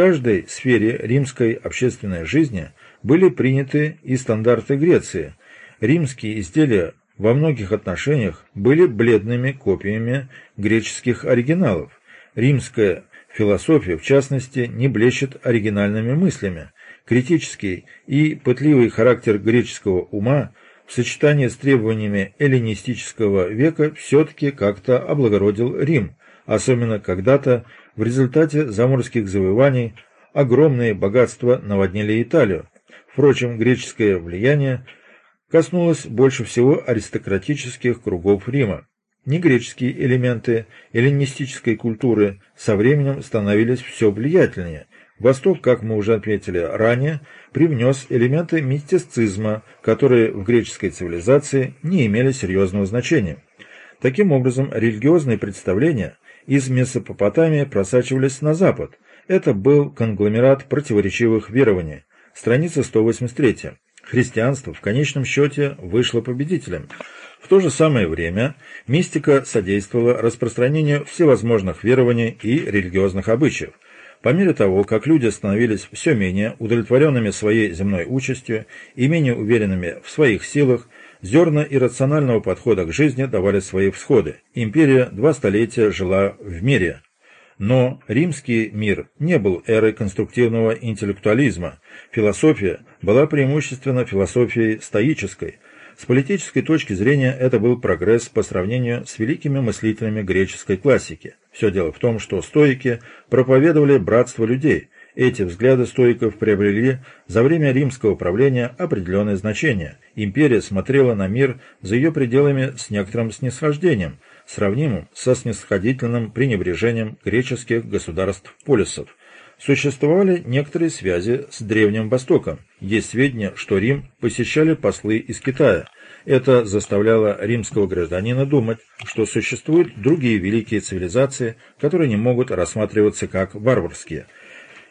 каждой сфере римской общественной жизни были приняты и стандарты Греции. Римские изделия во многих отношениях были бледными копиями греческих оригиналов. Римская философия, в частности, не блещет оригинальными мыслями. Критический и пытливый характер греческого ума в сочетании с требованиями эллинистического века все-таки как-то облагородил Рим, особенно когда-то в результате заморских завоеваний огромные богатства наводнили Италию. Впрочем, греческое влияние коснулось больше всего аристократических кругов Рима. Негреческие элементы эллинистической культуры со временем становились все влиятельнее. Восток, как мы уже отметили ранее, привнес элементы мистицизма, которые в греческой цивилизации не имели серьезного значения. Таким образом, религиозные представления из Месопотамии просачивались на запад. Это был конгломерат противоречивых верований. Страница 183. Христианство в конечном счете вышло победителем. В то же самое время мистика содействовала распространению всевозможных верований и религиозных обычаев. По мере того, как люди становились все менее удовлетворенными своей земной участью и менее уверенными в своих силах, зерна иррационального подхода к жизни давали свои всходы. Империя два столетия жила в мире. Но римский мир не был эрой конструктивного интеллектуализма. Философия была преимущественно философией стоической – с политической точки зрения это был прогресс по сравнению с великими мыслителями греческой классики. Все дело в том, что стоики проповедовали братство людей. Эти взгляды стоиков приобрели за время римского правления определенное значение. Империя смотрела на мир за ее пределами с некоторым снисхождением, сравнимым со снисходительным пренебрежением греческих государств-полисов. Существовали некоторые связи с Древним Востоком. Есть сведения, что Рим посещали послы из Китая. Это заставляло римского гражданина думать, что существуют другие великие цивилизации, которые не могут рассматриваться как варварские.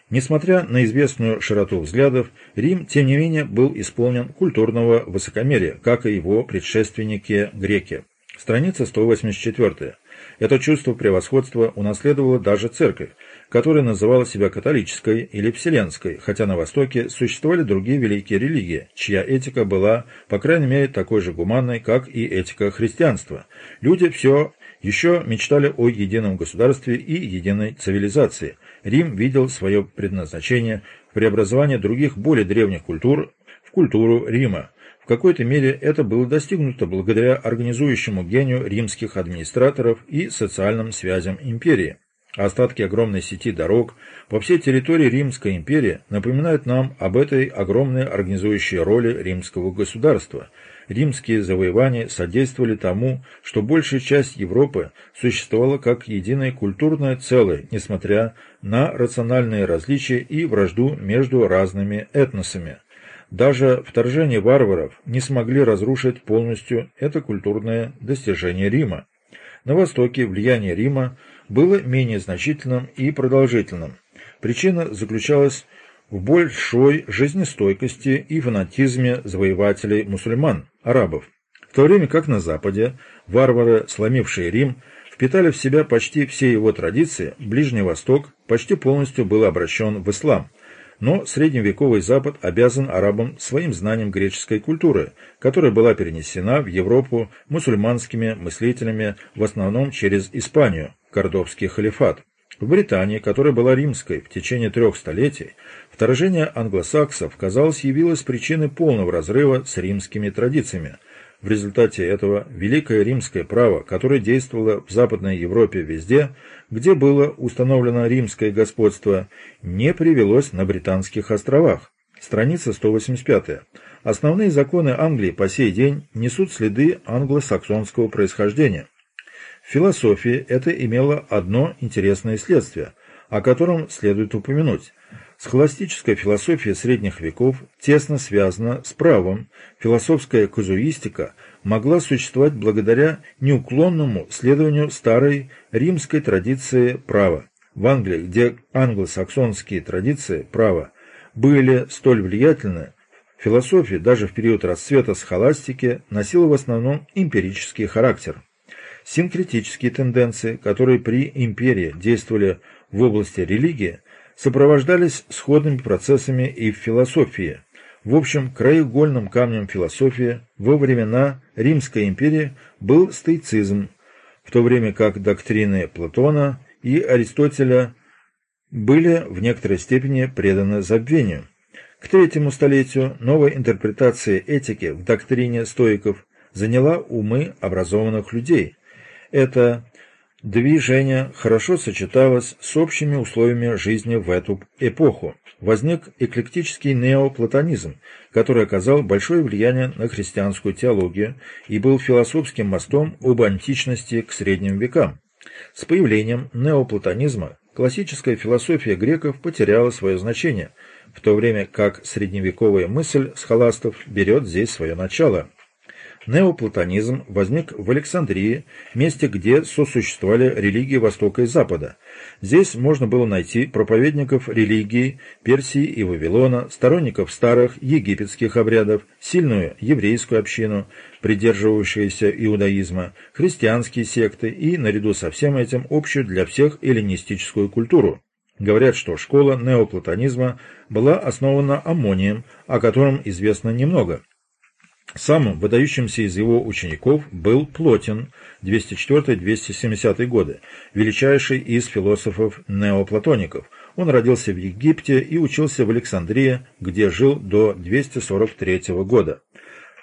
Несмотря на известную широту взглядов, Рим, тем не менее, был исполнен культурного высокомерия, как и его предшественники-греки. Страница 184. Это чувство превосходства унаследовала даже церковь, которая называла себя католической или вселенской, хотя на Востоке существовали другие великие религии, чья этика была, по крайней мере, такой же гуманной, как и этика христианства. Люди все еще мечтали о едином государстве и единой цивилизации. Рим видел свое предназначение в преобразовании других более древних культур в культуру Рима какой-то мере это было достигнуто благодаря организующему гению римских администраторов и социальным связям империи. Остатки огромной сети дорог по всей территории Римской империи напоминают нам об этой огромной организующей роли римского государства. Римские завоевания содействовали тому, что большая часть Европы существовала как единое культурное целое, несмотря на рациональные различия и вражду между разными этносами. Даже вторжение варваров не смогли разрушить полностью это культурное достижение Рима. На Востоке влияние Рима было менее значительным и продолжительным. Причина заключалась в большой жизнестойкости и фанатизме завоевателей мусульман, арабов. В то время как на Западе варвары, сломившие Рим, впитали в себя почти все его традиции, Ближний Восток почти полностью был обращен в ислам – но средневековый Запад обязан арабам своим знанием греческой культуры, которая была перенесена в Европу мусульманскими мыслителями в основном через Испанию, Кордовский халифат. В Британии, которая была римской в течение трех столетий, вторжение англосаксов, казалось, явилось причиной полного разрыва с римскими традициями – в результате этого Великое Римское право, которое действовало в Западной Европе везде, где было установлено римское господство, не привелось на Британских островах. Страница 185. Основные законы Англии по сей день несут следы англосаксонского происхождения. В философии это имело одно интересное следствие, о котором следует упомянуть. Схоластическая философия средних веков тесно связана с правом. Философская казуистика могла существовать благодаря неуклонному следованию старой римской традиции права. В Англии, где англосаксонские традиции права были столь влиятельны, философия даже в период расцвета схоластики носила в основном эмпирический характер. Синкретические тенденции, которые при империи действовали в области религии, сопровождались сходными процессами и в философии. В общем, краеугольным камнем философии во времена Римской империи был стоицизм, в то время как доктрины Платона и Аристотеля были в некоторой степени преданы забвению. К третьему столетию новая интерпретация этики в доктрине стоиков заняла умы образованных людей. Это движение хорошо сочеталось с общими условиями жизни в эту эпоху. Возник эклектический неоплатонизм, который оказал большое влияние на христианскую теологию и был философским мостом об античности к средним векам. С появлением неоплатонизма классическая философия греков потеряла свое значение, в то время как средневековая мысль схоластов берет здесь свое начало. Неоплатонизм возник в Александрии, месте, где сосуществовали религии Востока и Запада. Здесь можно было найти проповедников религии Персии и Вавилона, сторонников старых египетских обрядов, сильную еврейскую общину, придерживающуюся иудаизма, христианские секты и, наряду со всем этим, общую для всех эллинистическую культуру. Говорят, что школа неоплатонизма была основана Аммонием, о котором известно немного. Самым выдающимся из его учеников был Плотин, 204-270 годы, величайший из философов-неоплатоников. Он родился в Египте и учился в Александрии, где жил до 243 года.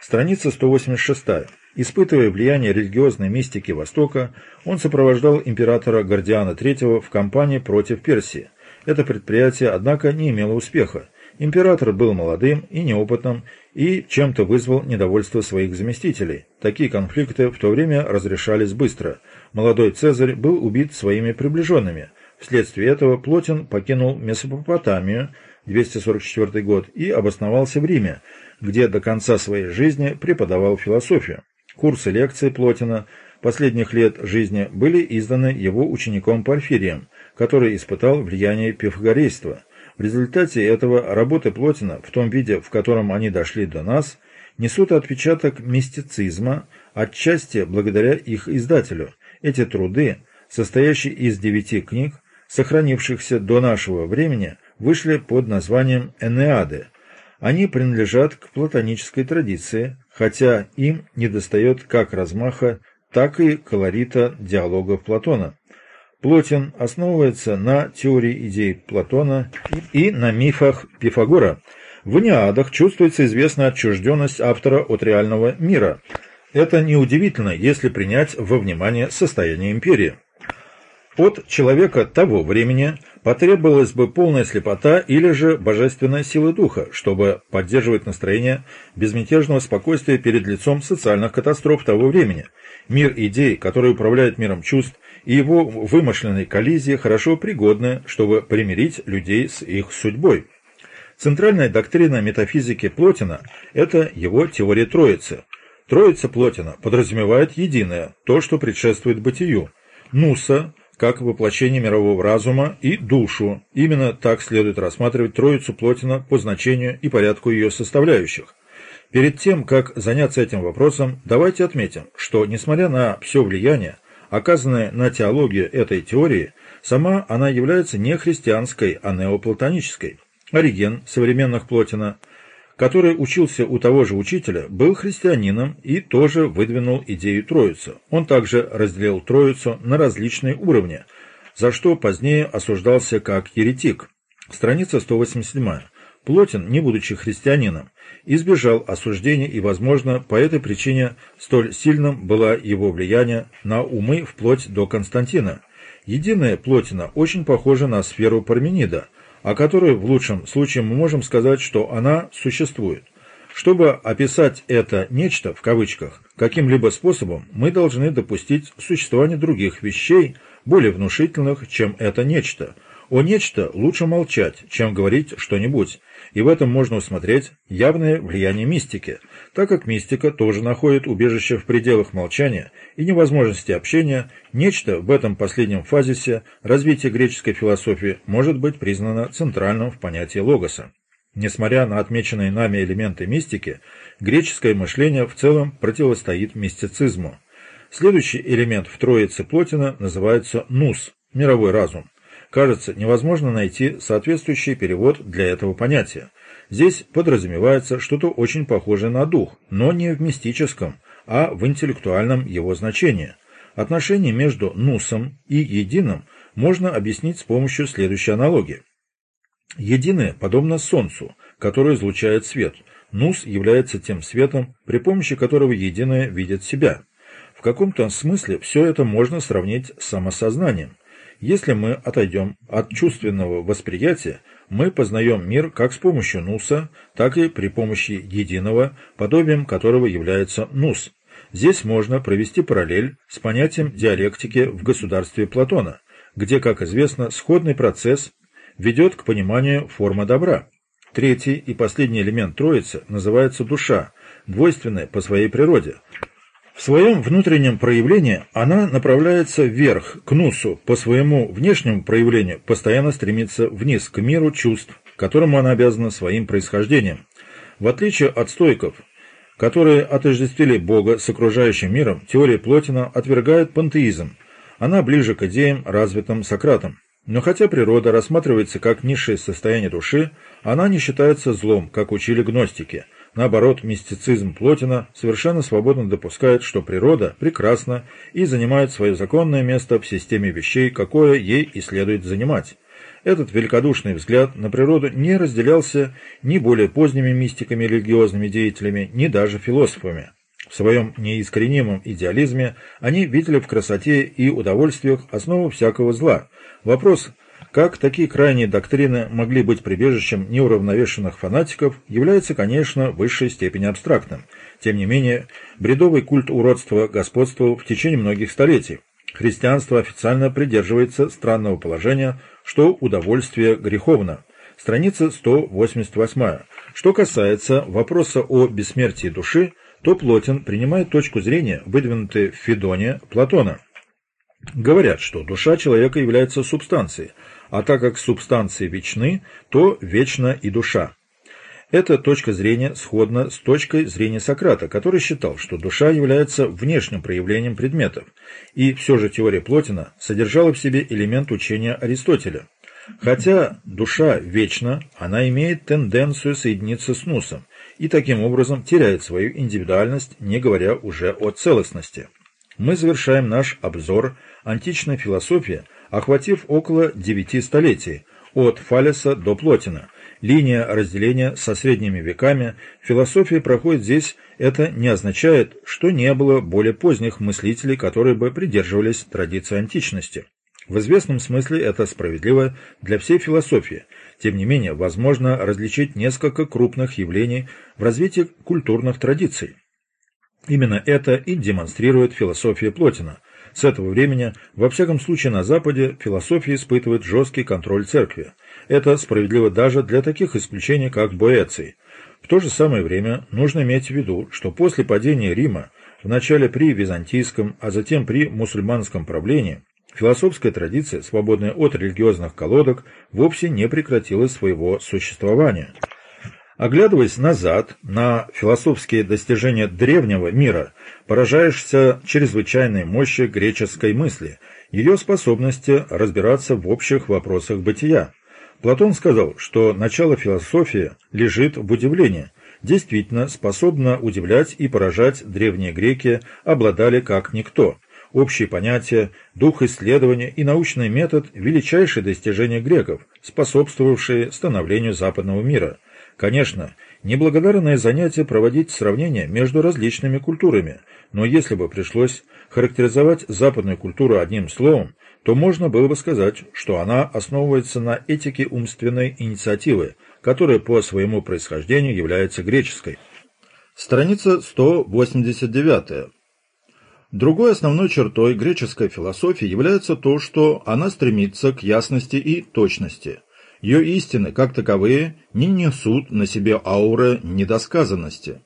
Страница 186. Испытывая влияние религиозной мистики Востока, он сопровождал императора Гордиана III в кампании против Персии. Это предприятие, однако, не имело успеха. Император был молодым и неопытным и чем-то вызвал недовольство своих заместителей. Такие конфликты в то время разрешались быстро. Молодой Цезарь был убит своими приближенными. Вследствие этого Плотин покинул Месопотамию, 244 год, и обосновался в Риме, где до конца своей жизни преподавал философию. Курсы лекций Плотина последних лет жизни были изданы его учеником Порфирием, который испытал влияние пифагорейства – в результате этого работы Плотина, в том виде, в котором они дошли до нас, несут отпечаток мистицизма, отчасти благодаря их издателю. Эти труды, состоящие из девяти книг, сохранившихся до нашего времени, вышли под названием «Энеады». Они принадлежат к платонической традиции, хотя им недостает как размаха, так и колорита диалогов Платона. Плотин основывается на теории идей Платона и на мифах Пифагора. В Неадах чувствуется известная отчужденность автора от реального мира. Это неудивительно, если принять во внимание состояние империи. От человека того времени потребовалась бы полная слепота или же божественная сила духа, чтобы поддерживать настроение безмятежного спокойствия перед лицом социальных катастроф того времени. Мир идей, который управляет миром чувств, и его вымышленной коллизии хорошо пригодны, чтобы примирить людей с их судьбой. Центральная доктрина метафизики Плотина – это его теория Троицы. Троица Плотина подразумевает единое, то, что предшествует бытию. Нуса – как воплощение мирового разума и душу. Именно так следует рассматривать Троицу Плотина по значению и порядку ее составляющих. Перед тем, как заняться этим вопросом, давайте отметим, что, несмотря на все влияние, оказанная на теологию этой теории, сама она является не христианской, а неоплатонической. Ориген, современных Плотина, который учился у того же учителя, был христианином и тоже выдвинул идею Троицы. Он также разделил Троицу на различные уровни, за что позднее осуждался как еретик. Страница 187. Плотин, не будучи христианином, избежал осуждения и, возможно, по этой причине столь сильным было его влияние на умы вплоть до Константина. Единая Плотина очень похожа на сферу Парменида, о которой в лучшем случае мы можем сказать, что она существует. Чтобы описать это «нечто» в кавычках каким-либо способом, мы должны допустить существование других вещей, более внушительных, чем это «нечто», о нечто лучше молчать, чем говорить что-нибудь, и в этом можно усмотреть явное влияние мистики, так как мистика тоже находит убежище в пределах молчания и невозможности общения, нечто в этом последнем фазисе развития греческой философии может быть признано центральным в понятии логоса. Несмотря на отмеченные нами элементы мистики, греческое мышление в целом противостоит мистицизму. Следующий элемент в троице Плотина называется нус – мировой разум. Кажется, невозможно найти соответствующий перевод для этого понятия. Здесь подразумевается что-то очень похожее на дух, но не в мистическом, а в интеллектуальном его значении. Отношение между нусом и единым можно объяснить с помощью следующей аналогии. Единое подобно Солнцу, которое излучает свет. Нус является тем светом, при помощи которого единое видит себя. В каком-то смысле все это можно сравнить с самосознанием. Если мы отойдем от чувственного восприятия, мы познаем мир как с помощью нуса, так и при помощи единого, подобием которого является нус. Здесь можно провести параллель с понятием диалектики в государстве Платона, где, как известно, сходный процесс ведет к пониманию формы добра. Третий и последний элемент Троицы называется душа, двойственная по своей природе. В своем внутреннем проявлении она направляется вверх, к нусу, по своему внешнему проявлению постоянно стремится вниз, к миру чувств, которому она обязана своим происхождением. В отличие от стойков, которые отождествили Бога с окружающим миром, теория Плотина отвергает пантеизм. Она ближе к идеям, развитым Сократом. Но хотя природа рассматривается как низшее состояние души, она не считается злом, как учили гностики. Наоборот, мистицизм Плотина совершенно свободно допускает, что природа прекрасна и занимает свое законное место в системе вещей, какое ей и следует занимать. Этот великодушный взгляд на природу не разделялся ни более поздними мистиками религиозными деятелями, ни даже философами. В своем неискоренимом идеализме они видели в красоте и удовольствиях основу всякого зла. Вопрос, как такие крайние доктрины могли быть прибежищем неуравновешенных фанатиков, является, конечно, в высшей степени абстрактным. Тем не менее, бредовый культ уродства господствовал в течение многих столетий. Христианство официально придерживается странного положения, что удовольствие греховно. Страница 188. Что касается вопроса о бессмертии души, то Плотин принимает точку зрения, выдвинутую в Федоне Платона. Говорят, что душа человека является субстанцией, а так как субстанции вечны, то вечна и душа. Эта точка зрения сходна с точкой зрения Сократа, который считал, что душа является внешним проявлением предметов, и все же теория Плотина содержала в себе элемент учения Аристотеля. Хотя душа вечна, она имеет тенденцию соединиться с нусом, и таким образом теряет свою индивидуальность, не говоря уже о целостности. Мы завершаем наш обзор античной философии, охватив около девяти столетий, от Фалеса до Плотина – линия разделения со средними веками, философия проходит здесь, это не означает, что не было более поздних мыслителей, которые бы придерживались традиции античности. В известном смысле это справедливо для всей философии. Тем не менее, возможно различить несколько крупных явлений в развитии культурных традиций. Именно это и демонстрирует философия Плотина. С этого времени, во всяком случае на Западе, философия испытывает жесткий контроль церкви. Это справедливо даже для таких исключений, как Боэций. В то же самое время нужно иметь в виду, что после падения Рима, вначале при византийском, а затем при мусульманском правлении, философская традиция, свободная от религиозных колодок, вовсе не прекратила своего существования. Оглядываясь назад на философские достижения древнего мира, поражаешься чрезвычайной мощи греческой мысли, ее способности разбираться в общих вопросах бытия. Платон сказал, что начало философии лежит в удивлении. Действительно, способно удивлять и поражать древние греки обладали как никто. Общие понятия, дух исследования и научный метод – величайшие достижения греков, способствовавшие становлению западного мира. Конечно, неблагодарное занятие проводить сравнения между различными культурами, но если бы пришлось характеризовать западную культуру одним словом, то можно было бы сказать, что она основывается на этике умственной инициативы, которая по своему происхождению является греческой. Страница 189. Другой основной чертой греческой философии является то, что она стремится к ясности и точности. Ее истины, как таковые, не несут на себе ауры недосказанности.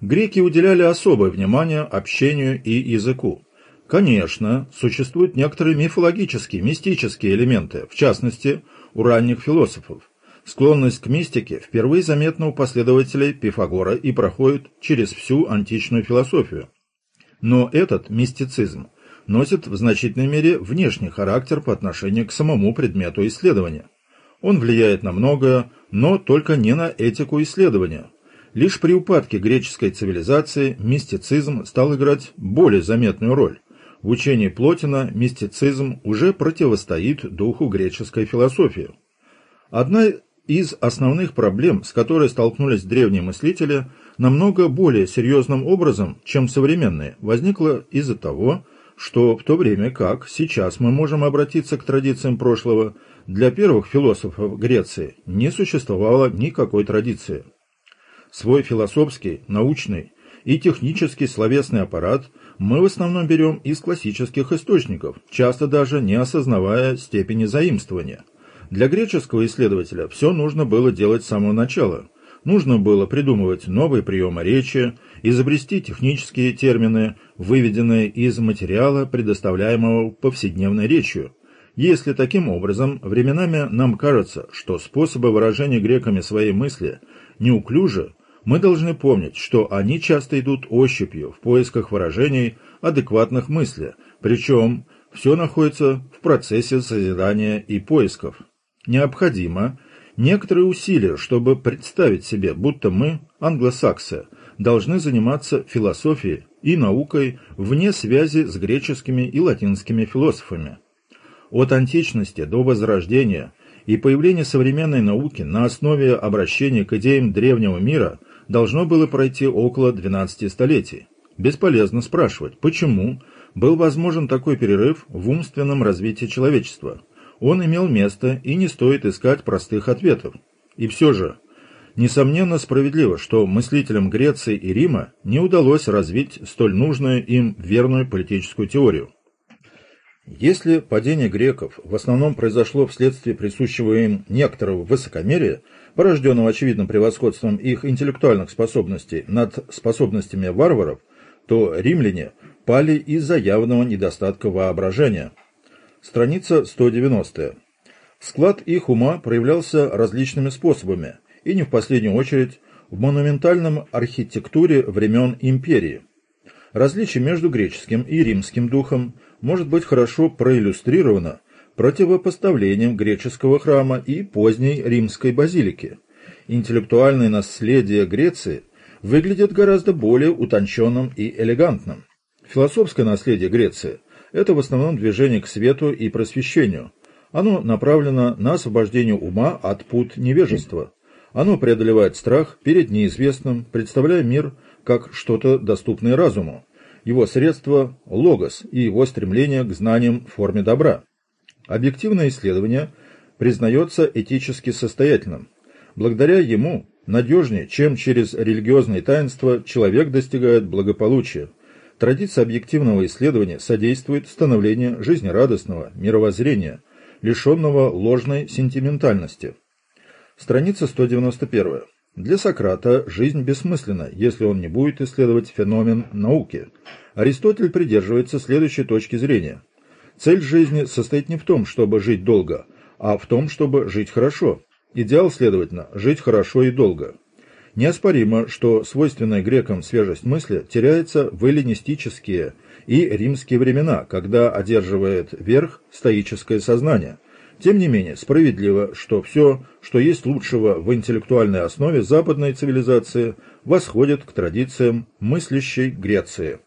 Греки уделяли особое внимание общению и языку. Конечно, существуют некоторые мифологические, мистические элементы, в частности, у ранних философов. Склонность к мистике впервые заметна у последователей Пифагора и проходит через всю античную философию. Но этот мистицизм носит в значительной мере внешний характер по отношению к самому предмету исследования. Он влияет на многое, но только не на этику исследования. Лишь при упадке греческой цивилизации мистицизм стал играть более заметную роль. В учении Плотина мистицизм уже противостоит духу греческой философии. Одна из основных проблем, с которой столкнулись древние мыслители, намного более серьезным образом, чем современные, возникла из-за того, что в то время как сейчас мы можем обратиться к традициям прошлого, для первых философов Греции не существовало никакой традиции. Свой философский, научный и технический словесный аппарат мы в основном берем из классических источников, часто даже не осознавая степени заимствования. Для греческого исследователя все нужно было делать с самого начала. Нужно было придумывать новые приемы речи, изобрести технические термины, выведенные из материала, предоставляемого повседневной речью. Если таким образом временами нам кажется, что способы выражения греками своей мысли неуклюжи, мы должны помнить, что они часто идут ощупью в поисках выражений адекватных мысли, причем все находится в процессе созидания и поисков. Необходимо некоторые усилия, чтобы представить себе, будто мы, англосаксы, должны заниматься философией и наукой вне связи с греческими и латинскими философами. От античности до Возрождения и появления современной науки на основе обращения к идеям древнего мира должно было пройти около 12 столетий. Бесполезно спрашивать, почему был возможен такой перерыв в умственном развитии человечества. Он имел место, и не стоит искать простых ответов. И все же, несомненно справедливо, что мыслителям Греции и Рима не удалось развить столь нужную им верную политическую теорию. Если падение греков в основном произошло вследствие присущего им некоторого высокомерия, порожденного очевидным превосходством их интеллектуальных способностей над способностями варваров, то римляне пали из-за явного недостатка воображения. Страница 190. Склад их ума проявлялся различными способами, и не в последнюю очередь в монументальном архитектуре времен империи. Различие между греческим и римским духом может быть хорошо проиллюстрировано противопоставлением греческого храма и поздней римской базилики. Интеллектуальное наследие Греции выглядит гораздо более утонченным и элегантным. Философское наследие Греции – это в основном движение к свету и просвещению. Оно направлено на освобождение ума от пут невежества. Оно преодолевает страх перед неизвестным, представляя мир как что-то доступное разуму. Его средство – логос и его стремление к знаниям в форме добра. Объективное исследование признается этически состоятельным. Благодаря ему надежнее, чем через религиозные таинства, человек достигает благополучия. Традиция объективного исследования содействует становлению жизнерадостного мировоззрения, лишенного ложной сентиментальности. Страница 191. Для Сократа жизнь бессмысленна, если он не будет исследовать феномен науки. Аристотель придерживается следующей точки зрения. Цель жизни состоит не в том, чтобы жить долго, а в том, чтобы жить хорошо. Идеал, следовательно, жить хорошо и долго. Неоспоримо, что свойственная грекам свежесть мысли теряется в эллинистические и римские времена, когда одерживает верх стоическое сознание. Тем не менее, справедливо, что все, что есть лучшего в интеллектуальной основе западной цивилизации, восходит к традициям мыслящей Греции.